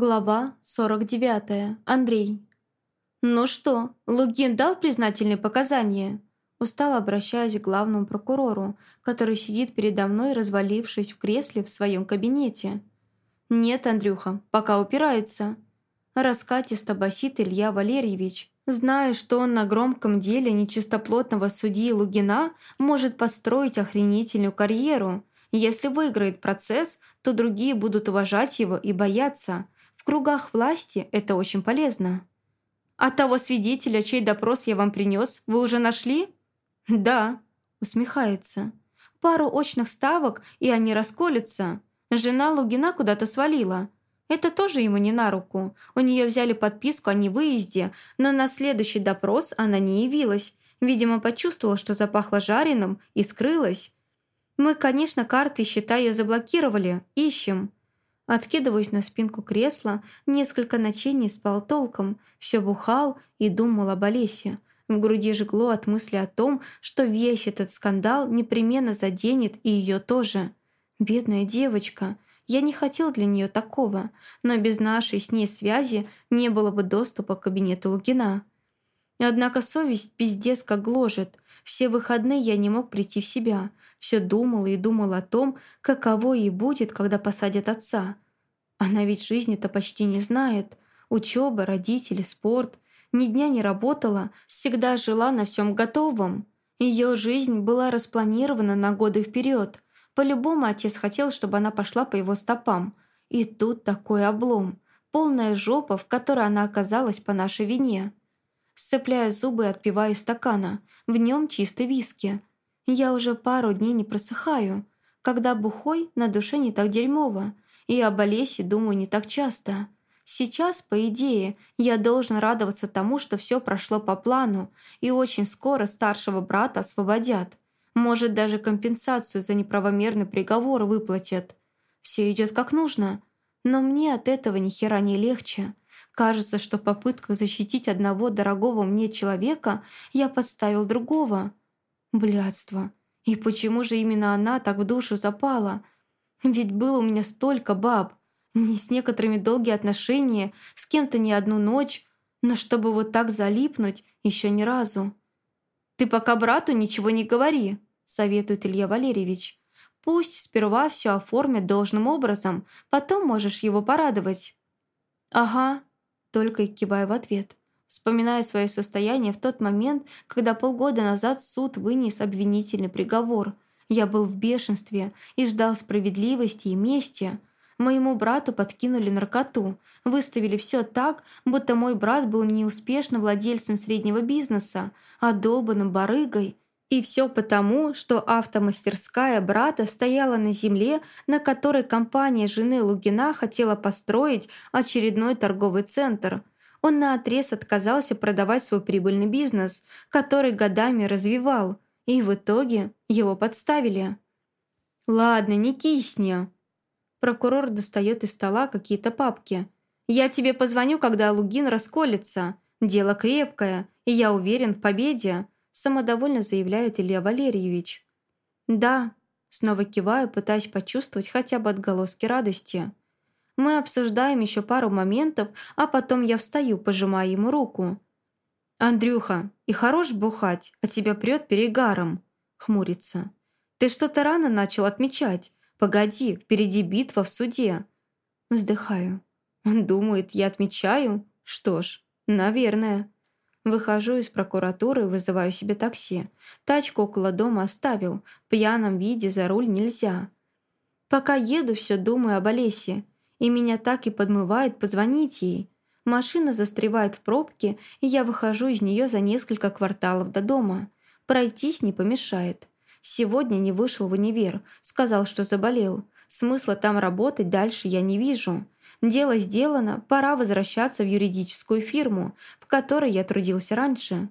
Глава 49. Андрей. «Ну что, Лугин дал признательные показания?» Устал, обращаясь к главному прокурору, который сидит передо мной, развалившись в кресле в своем кабинете. «Нет, Андрюха, пока упирается». Раскатисто басит Илья Валерьевич, зная, что он на громком деле нечистоплотного судьи Лугина может построить охренительную карьеру. Если выиграет процесс, то другие будут уважать его и бояться – кругах власти это очень полезно. А того свидетеля, чей допрос я вам принес, вы уже нашли? Да, усмехается. Пару очных ставок, и они расколются. Жена Лугина куда-то свалила. Это тоже ему не на руку. У нее взяли подписку о невыезде, но на следующий допрос она не явилась. Видимо, почувствовала, что запахло жареным, и скрылась. Мы, конечно, карты счета заблокировали. Ищем. Откидываюсь на спинку кресла, несколько ночей не спал толком, все бухал и думал об Олесе. В груди жгло от мысли о том, что весь этот скандал непременно заденет и ее тоже. Бедная девочка. Я не хотел для нее такого, но без нашей с ней связи не было бы доступа к кабинету Лугина. Однако совесть пиздец как гложет. Все выходные я не мог прийти в себя. Все думал и думал о том, каково ей будет, когда посадят отца. Она ведь жизни-то почти не знает. Учеба, родители, спорт. Ни дня не работала, всегда жила на всем готовом. Ее жизнь была распланирована на годы вперед. По-любому отец хотел, чтобы она пошла по его стопам. И тут такой облом. Полная жопа, в которой она оказалась по нашей вине. Сцепляя зубы отпиваю стакана. В нем чистый виски. Я уже пару дней не просыхаю. Когда бухой, на душе не так дерьмово. И об Олесе думаю не так часто. Сейчас, по идее, я должен радоваться тому, что все прошло по плану, и очень скоро старшего брата освободят. Может, даже компенсацию за неправомерный приговор выплатят. Все идет как нужно. Но мне от этого ни хера не легче. Кажется, что в попытках защитить одного дорогого мне человека я подставил другого. Блядство. И почему же именно она так в душу запала – ведь было у меня столько баб. Не с некоторыми долгие отношения, с кем-то не одну ночь, но чтобы вот так залипнуть, еще ни разу. «Ты пока брату ничего не говори», – советует Илья Валерьевич. «Пусть сперва все оформят должным образом, потом можешь его порадовать». «Ага», – только и киваю в ответ. Вспоминаю свое состояние в тот момент, когда полгода назад суд вынес обвинительный приговор – я был в бешенстве и ждал справедливости и мести. Моему брату подкинули наркоту, выставили все так, будто мой брат был не успешно владельцем среднего бизнеса, а долбанным барыгой. И все потому, что автомастерская брата стояла на земле, на которой компания жены Лугина хотела построить очередной торговый центр. Он наотрез отказался продавать свой прибыльный бизнес, который годами развивал – и в итоге его подставили. «Ладно, не кисни». Прокурор достает из стола какие-то папки. «Я тебе позвоню, когда Лугин расколется. Дело крепкое, и я уверен в победе», самодовольно заявляет Илья Валерьевич. «Да», снова киваю, пытаясь почувствовать хотя бы отголоски радости. Мы обсуждаем еще пару моментов, а потом я встаю, пожимая ему руку. «Андрюха, и хорош бухать, а тебя прет перегаром», — хмурится. «Ты что-то рано начал отмечать. Погоди, впереди битва в суде». Вздыхаю. Он думает, я отмечаю? Что ж, наверное. Выхожу из прокуратуры вызываю себе такси. Тачку около дома оставил. В пьяном виде за руль нельзя. Пока еду, все думаю об Олесе. И меня так и подмывает позвонить ей. Машина застревает в пробке, и я выхожу из нее за несколько кварталов до дома. Пройтись не помешает. Сегодня не вышел в универ, сказал, что заболел. Смысла там работать дальше я не вижу. Дело сделано, пора возвращаться в юридическую фирму, в которой я трудился раньше.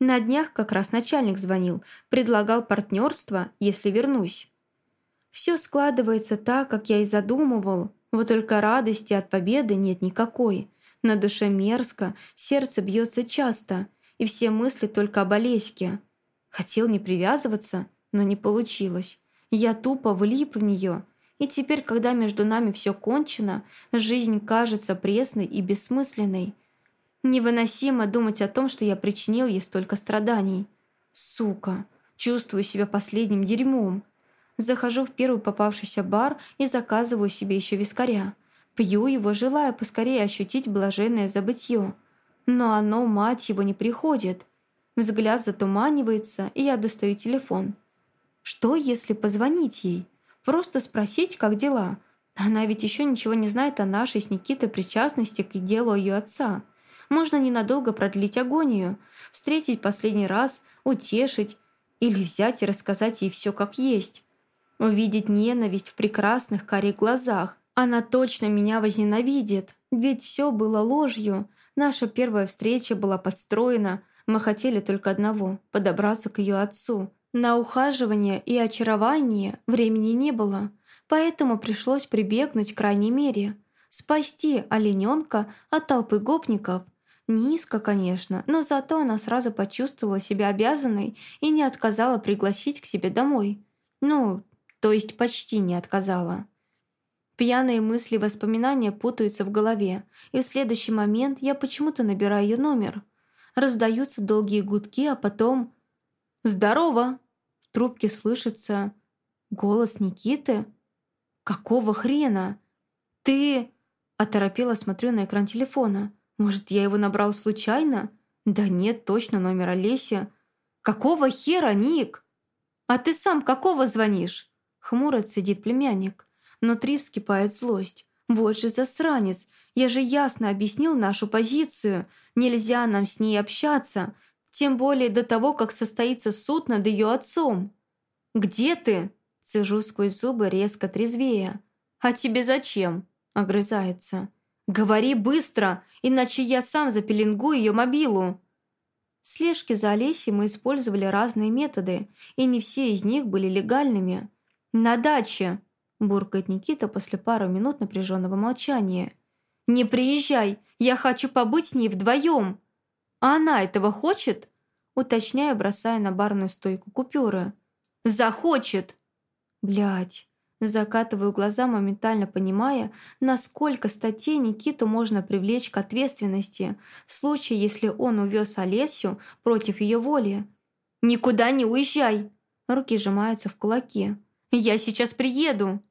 На днях как раз начальник звонил, предлагал партнерство, если вернусь. Все складывается так, как я и задумывал, вот только радости от победы нет никакой. На душе мерзко, сердце бьется часто, и все мысли только об Олеське. Хотел не привязываться, но не получилось. Я тупо влип в нее. И теперь, когда между нами все кончено, жизнь кажется пресной и бессмысленной. Невыносимо думать о том, что я причинил ей столько страданий. Сука, чувствую себя последним дерьмом. Захожу в первый попавшийся бар и заказываю себе еще вискаря. Пью его, желая поскорее ощутить блаженное забытье. Но оно, мать его, не приходит. Взгляд затуманивается, и я достаю телефон. Что, если позвонить ей? Просто спросить, как дела? Она ведь еще ничего не знает о нашей с Никитой причастности к делу ее отца. Можно ненадолго продлить агонию, встретить последний раз, утешить или взять и рассказать ей все как есть. Увидеть ненависть в прекрасных карих глазах. Она точно меня возненавидит, ведь все было ложью. Наша первая встреча была подстроена – мы хотели только одного – подобраться к ее отцу. На ухаживание и очарование времени не было, поэтому пришлось прибегнуть к крайней мере – спасти олененка от толпы гопников. Низко, конечно, но зато она сразу почувствовала себя обязанной и не отказала пригласить к себе домой. Ну, то есть почти не отказала. Пьяные мысли и воспоминания путаются в голове, и в следующий момент я почему-то набираю ее номер – раздаются долгие гудки, а потом «Здорово!» В трубке слышится голос Никиты. «Какого хрена? Ты...» Оторопела, смотрю на экран телефона. «Может, я его набрал случайно?» «Да нет, точно номер Олеси». «Какого хера, Ник?» «А ты сам какого звонишь?» Хмуро сидит племянник. Внутри вскипает злость. «Вот же засранец! Я же ясно объяснил нашу позицию. Нельзя нам с ней общаться, тем более до того, как состоится суд над ее отцом. «Где ты?» – цежу сквозь зубы резко трезвее. «А тебе зачем?» – огрызается. «Говори быстро, иначе я сам запеленгую ее мобилу». В слежке за Олесей мы использовали разные методы, и не все из них были легальными. «На даче!» – буркает Никита после пары минут напряженного молчания – «Не приезжай, я хочу побыть с ней вдвоем!» «А она этого хочет?» Уточняя, бросая на барную стойку купюры. «Захочет!» Блять. Закатываю глаза, моментально понимая, насколько статей Никиту можно привлечь к ответственности в случае, если он увез Олесю против ее воли. «Никуда не уезжай!» Руки сжимаются в кулаки. «Я сейчас приеду!»